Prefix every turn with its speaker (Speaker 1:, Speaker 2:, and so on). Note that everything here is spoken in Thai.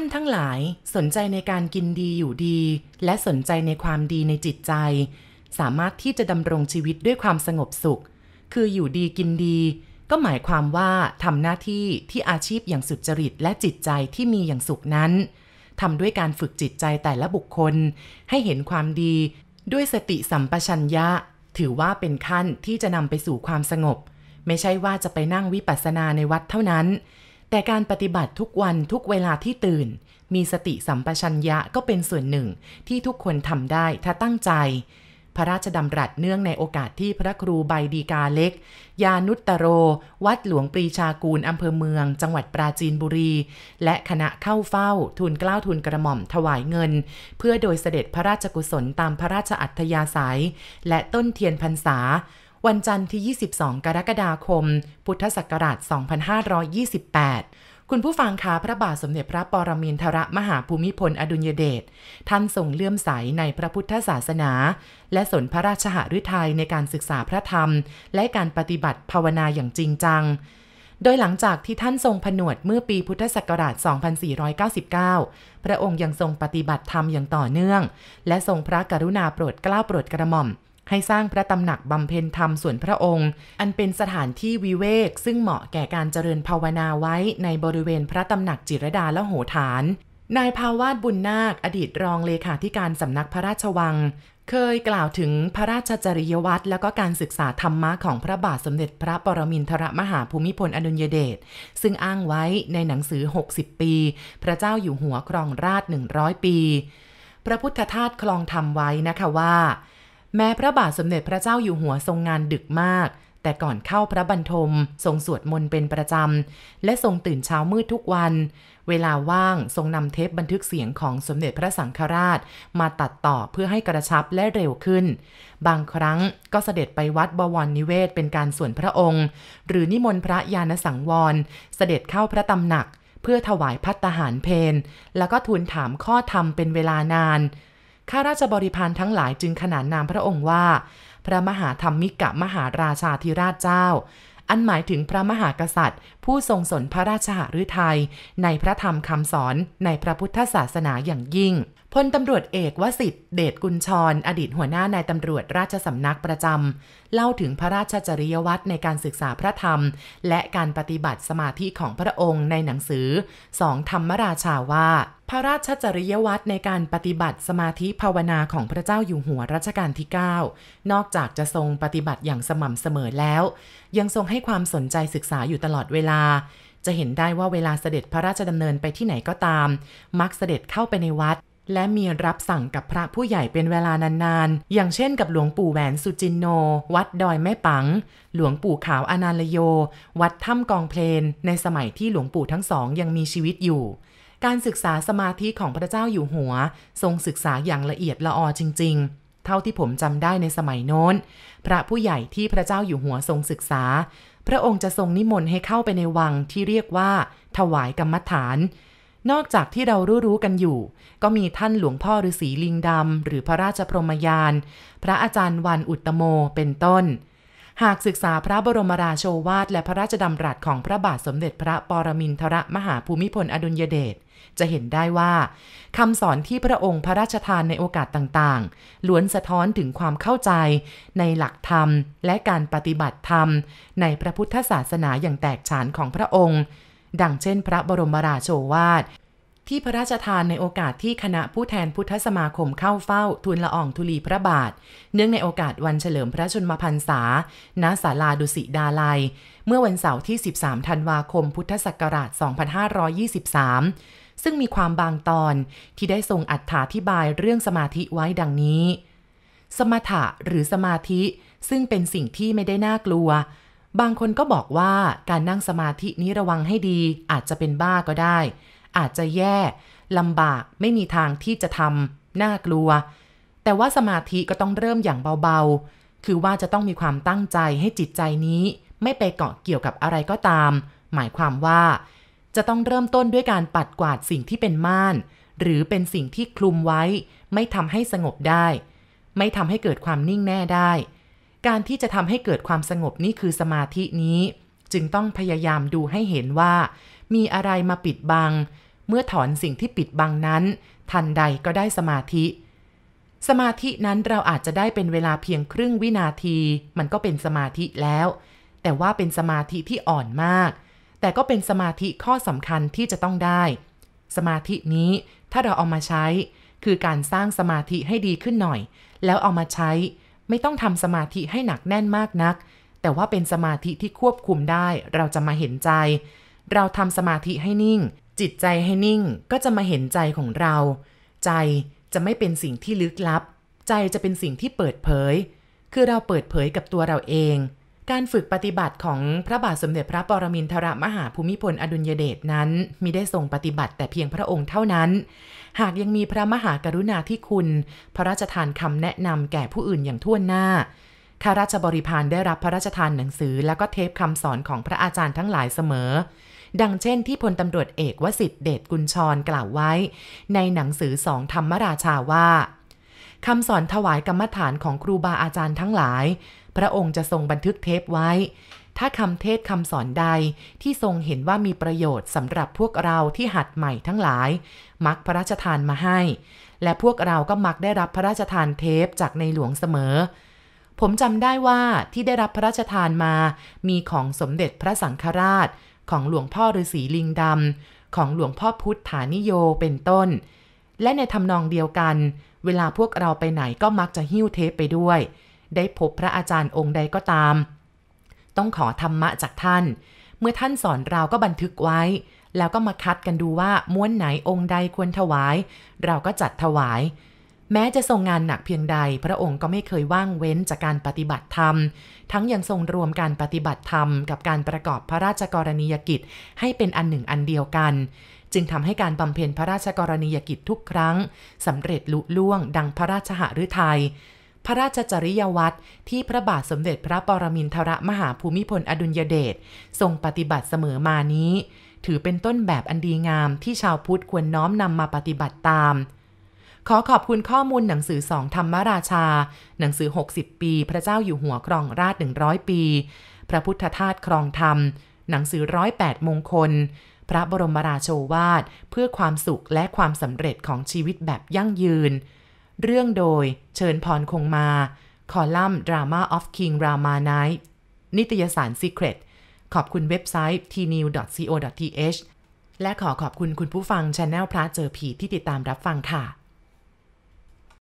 Speaker 1: านทั้งหลายสนใจในการกินดีอยู่ดี และสนใจในความดีในจิตใจ สามารถที่จะดำรงชีวิตด้วยความสงบสุข คืออยู่ดีกินดี ก็หมายความว่าทำหน้าที่ที่อาชีพอย่างสุจริตและจิตใจที่มีอย่างสุขนั้นทำด้วยการฝึกจิตใจแต่ละบุคคล ให้เห็นความดีด้วยสติสัมปชัญญะ ถือว่าเป็นขั้นที่จะนำไปสู่ความสงบ ไม่ใช่ว่าจะไปนั่งวิปัสสนาในวัดเท่านั้น แต่การปฏิบัติทุกวันทุกเวลาที่ตื่น มีสติสัมปชัญญะก็เป็นส่วนหนึ่งที่ทุกคนทำได้ถ้าตั้งใจ พระราชดำรัสเนื่องในโอกาสที่พระครูใบดีกาเล็ก ยานุตตโร วัดหลวงปรีชากูลอำเภอเมือง จังหวัดปราจีนบุรี และคณะเข้าเฝ้า ทูลเกล้าทูลกระหม่อมถวายเงิน เพื่อโดยเสด็จพระราชกุศลตามพระราชอัธยาศัย และต้นเทียนพรรษา วันจันทร์ที่ 22 กรกฎาคม พุทธศักราช 2528 คุณผู้ฟังคะพระบาทสมเด็จพระปรมินทรมหาภูมิพลอดุลยเดช ท่านทรงเลื่อมใสในพระพุทธศาสนา และสนพระราชหฤทัยในการศึกษาพระธรรม และการปฏิบัติภาวนาอย่างจริงจังโดยหลังจากที่ท่านทรงผนวดเมื่อปีพุทธศักราช 2499 พระองค์ยังทรงปฏิบัติธรรมอย่างต่อเนื่อง และทรงพระกรุณาโปรดเกล้าโปรดกระหม่อม ให้สร้างพระตำหนักบำเพ็ญธรรมส่วนพระองค์ อันเป็นสถานที่วิเวก ซึ่งเหมาะแก่การเจริญภาวนาไว้ในบริเวณพระตำหนักจิรดาและโหฐาน นายภาวาสบุญนาค อดีตรองเลขาธิการสำนักพระราชวัง เคยกล่าวถึงพระราชจริยวัตรและก็การศึกษาธรรมะของพระบาทสมเด็จพระปรมินทรมหาภูมิพลอดุลยเดช ซึ่งอ้างไว้ในหนังสือ 60 ปี พระเจ้าอยู่หัวครองราช 100 ปี พระพุทธทาสคลองธรรมไว้นะคะว่า แม้พระบาทสมเด็จพระเจ้าอยู่หัวทรงงานดึกมาก แต่ก่อนเข้าพระบรรทม ทรงสวดมนต์เป็นประจำ และทรงตื่นเช้ามืดทุกวัน เวลาว่างทรงนำเทปบันทึกเสียงของสมเด็จพระสังฆราช มาตัดต่อเพื่อให้กระชับและเร็วขึ้น บางครั้งก็เสด็จไปวัดบวรนิเวศเป็นการส่วนพระองค์ หรือนิมนต์พระยานสังวร เสด็จเข้าพระตำหนักเพื่อถวายพัตตาหารเพนแล้วก็ทูลถามข้อธรรมเป็นเวลานาน ข้าราชบริพารทั้งหลายจึงขนานนามพระองค์ว่า พระมหาธรรมิกะมหาราชาธิราชเจ้า อันหมายถึงพระมหากษัตริย์ ผู้ทรงสนพระราชหฤทัยในพระธรรมคำสอนในพระพุทธศาสนาอย่างยิ่ง พลตำรวจเอกวสิทธิ์เดชกุลชรอดีตหัวหน้านายตำรวจราชสำนักประจำเล่าถึงพระราชจริยวัตรในการศึกษาพระธรรม และการปฏิบัติสมาธิของพระองค์ในหนังสือสองธรรมราชาว่า พระราชจริยวัตรในการปฏิบัติสมาธิภาวนาของพระเจ้าอยู่หัวรัชกาลที่ 9 นอกจากจะทรงปฏิบัติอย่างสม่ำเสมอแล้ว ยังทรงให้ความสนใจศึกษาอยู่ตลอดเวลาจะเห็นได้ว่าเวลาเสด็จพระราชดำเนินไปที่ไหนก็ตาม มักเสด็จเข้าไปในวัด และมีรับสั่งกับพระผู้ใหญ่เป็นเวลานานๆ อย่างเช่นกับหลวงปู่แหวนสุจินโน วัดดอยแม่ปัง หลวงปู่ขาวอนันลโย วัดถ้ำกองเพลน ในสมัยที่หลวงปู่ทั้งสองยังมีชีวิตอยู่ การศึกษาสมาธิของพระเจ้าอยู่หัว ทรงศึกษาอย่างละเอียดละออจริง ๆเท่าที่ผมจำได้ในสมัยโน้น พระผู้ใหญ่ที่พระเจ้าอยู่หัวทรงศึกษา พระองค์จะทรงนิมนต์ให้เข้าไปในวังที่เรียกว่า ถวายกรรมฐาน นอกจากที่เรารู้ๆกันอยู่ ก็มีท่านหลวงพ่อฤาษีลิงดำ หรือพระราชพรหมยาน พระอาจารย์วันอุตตโมเป็นต้น หากศึกษาพระบรมราโชวาทและพระราชดำรัสของพระบาทสมเด็จพระปรมินทรมหาภูมิพลอดุลยเดชจะเห็นได้ว่าคำสอนที่พระองค์พระราชทานในโอกาสต่างๆ ล้วนสะท้อนถึงความเข้าใจ ในหลักธรรม และการปฏิบัติธรรม ในพระพุทธศาสนาอย่างแตกฉานของพระองค์ ดังเช่น พระบรมราโชวาท ที่พระราชทานในโอกาสที่คณะผู้แทนพุทธสมาคมเข้าเฝ้าทูลละอองธุลีพระบาท เนื่องในโอกาสวันเฉลิมพระชนมพรรษา ณ ศาลาดุสิดาลัย เมื่อวันเสาร์ที่ 13 ธันวาคม พุทธศักราช 2523 ซึ่งมีความบางตอนที่ได้ทรงอัถาธิบายเรื่องสมาธิไว้ดังนี้ สมถะหรือสมาธิซึ่งเป็นสิ่งที่ไม่ได้น่ากลัว บางคนก็บอกว่าการนั่งสมาธินี้ระวังให้ดี อาจจะเป็นบ้าก็ได้ อาจจะแย่ลำบากไม่มีทางที่จะทำน่ากลัว แต่ว่าสมาธิก็ต้องเริ่มอย่างเบาๆ คือว่าจะต้องมีความตั้งใจให้จิตใจนี้ ไม่ไปเกาะเกี่ยวกับอะไรก็ตาม หมายความว่า จะต้องเริ่มต้นด้วยการปัดกวาดสิ่งที่เป็นม่าน หรือเป็นสิ่งที่คลุมไว้ ไม่ทำให้สงบได้ ไม่ทำให้เกิดความนิ่งแน่ได้ การที่จะทำให้เกิดความสงบนี่คือสมาธินี้ จึงต้องพยายามดูให้เห็นว่า มีอะไรมาปิดบัง เมื่อถอนสิ่งที่ปิดบังนั้น ทันใดก็ได้สมาธิ สมาธินั้นเราอาจจะได้เป็นเวลาเพียงครึ่งวินาที มันก็เป็นสมาธิแล้ว แต่ว่าเป็นสมาธิที่อ่อนมาก แต่ก็เป็นสมาธิข้อสำคัญที่จะต้องได้ สมาธินี้ถ้าเราเอามาใช้ คือการสร้างสมาธิให้ดีขึ้นหน่อย แล้วเอามาใช้ ไม่ต้องทำสมาธิให้หนักแน่นมากนัก แต่ว่าเป็นสมาธิที่ควบคุมได้ เราจะมาเห็นใจ เราทำสมาธิให้นิ่ง จิตใจให้นิ่งก็จะมาเห็นใจของเรา ใจจะไม่เป็นสิ่งที่ลึกลับ ใจจะเป็นสิ่งที่เปิดเผย คือเราเปิดเผยกับตัวเราเอง การฝึกปฏิบัติของพระบาทสมเด็จพระปรมินทรมหาภูมิพลอดุลยเดชนั้นมิได้ทรงปฏิบัติแต่เพียงพระองค์เท่านั้น หากยังมีพระมหากรุณาธิคุณ พระราชทานคำแนะนำแก่ผู้อื่นอย่างท่วนหน้าข้าราชบริพารได้รับพระราชทานหนังสือ และก็เทปคำสอนของพระอาจารย์ทั้งหลายเสมอ ดังเช่นที่พลตำรวจเอกวสิทธิเดชกุลชรกล่าวไว้ ในหนังสือสองธรรมราชาว่า คำสอนถวายกรรมฐานของครูบาอาจารย์ทั้งหลาย พระองค์จะทรงบันทึกเทปไว้ ถ้าคำเทศคำสอนใดที่ทรงเห็นว่ามีประโยชน์สำหรับพวกเราที่หัดใหม่ทั้งหลาย มักพระราชทานมาให้ และพวกเราก็มักได้รับพระราชทานเทปจากในหลวงเสมอผมจำได้ว่าที่ได้รับพระราชทานมา มีของสมเด็จพระสังฆราช ของหลวงพ่อฤาษีลิงดำ ของหลวงพ่อพุทธานิโยเป็นต้น และในทำนองเดียวกัน เวลาพวกเราไปไหนก็มักจะหิ้วเทปไปด้วย ได้พบพระอาจารย์องค์ใดก็ตาม ต้องขอธรรมะจากท่าน เมื่อท่านสอนเราก็บันทึกไว้ แล้วก็มาคัดกันดูว่าม้วนไหนองค์ใดควรถวาย เราก็จัดถวาย แม้จะทรงงานหนักเพียงใด พระองค์ก็ไม่เคยว่างเว้นจากการปฏิบัติธรรม ทั้งยังทรงรวมการปฏิบัติธรรม กับการประกอบพระราชกรณียกิจ ให้เป็นอันหนึ่งอันเดียวกัน จึงทำให้การบำเพ็ญพระราชกรณียกิจทุกครั้งสำเร็จลุล่วง ดังพระราชหฤทัยพระราชจริยวัตรที่พระบาทสมเด็จพระปรมินทรมหาภูมิพลอดุลยเดชทรงปฏิบัติเสมอมานี้ ถือเป็นต้นแบบอันดีงามที่ชาวพุทธควรน้อมนำมาปฏิบัติตาม ขอขอบคุณข้อมูลหนังสือสองธรรมราชา หนังสือ 60 ปี พระเจ้าอยู่หัวครองราช 100 ปี พระพุทธทาสครองธรรม หนังสือร้อยแปดมงคล พระบรมราโชวาท เพื่อความสุขและความสำเร็จของชีวิตแบบยั่งยืน เรื่องโดยเชิญพรคงมา คอลัมน์ Drama of King Rama Night นิตยสาร Secret ขอบคุณเว็บไซต์ tnew.co.th และขอขอบคุณคุณผู้ฟังช anel พระเจอผีที่ติดตามรับฟังค่ะ